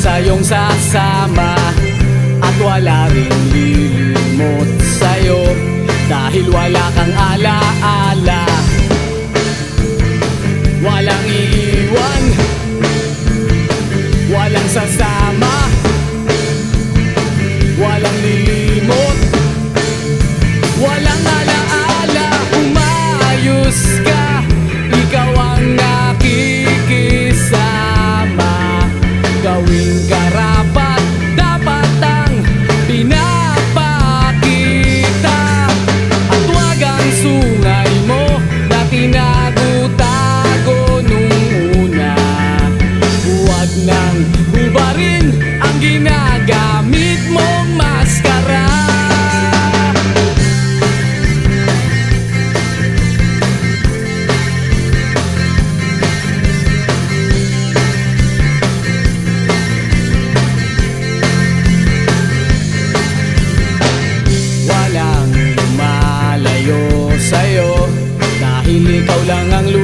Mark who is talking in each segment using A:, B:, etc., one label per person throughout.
A: sa sa'yong sasama At wala rin lilimot sa'yo Dahil wala kang alaala -ala. Walang iyon sa wing karang lang ang.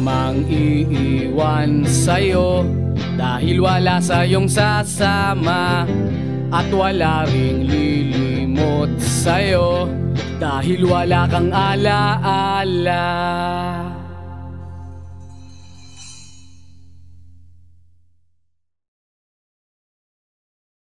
A: mang iiwan sa'yo Dahil wala sa'yong sasama At wala ring lilimot sa'yo Dahil wala kang alaala -ala.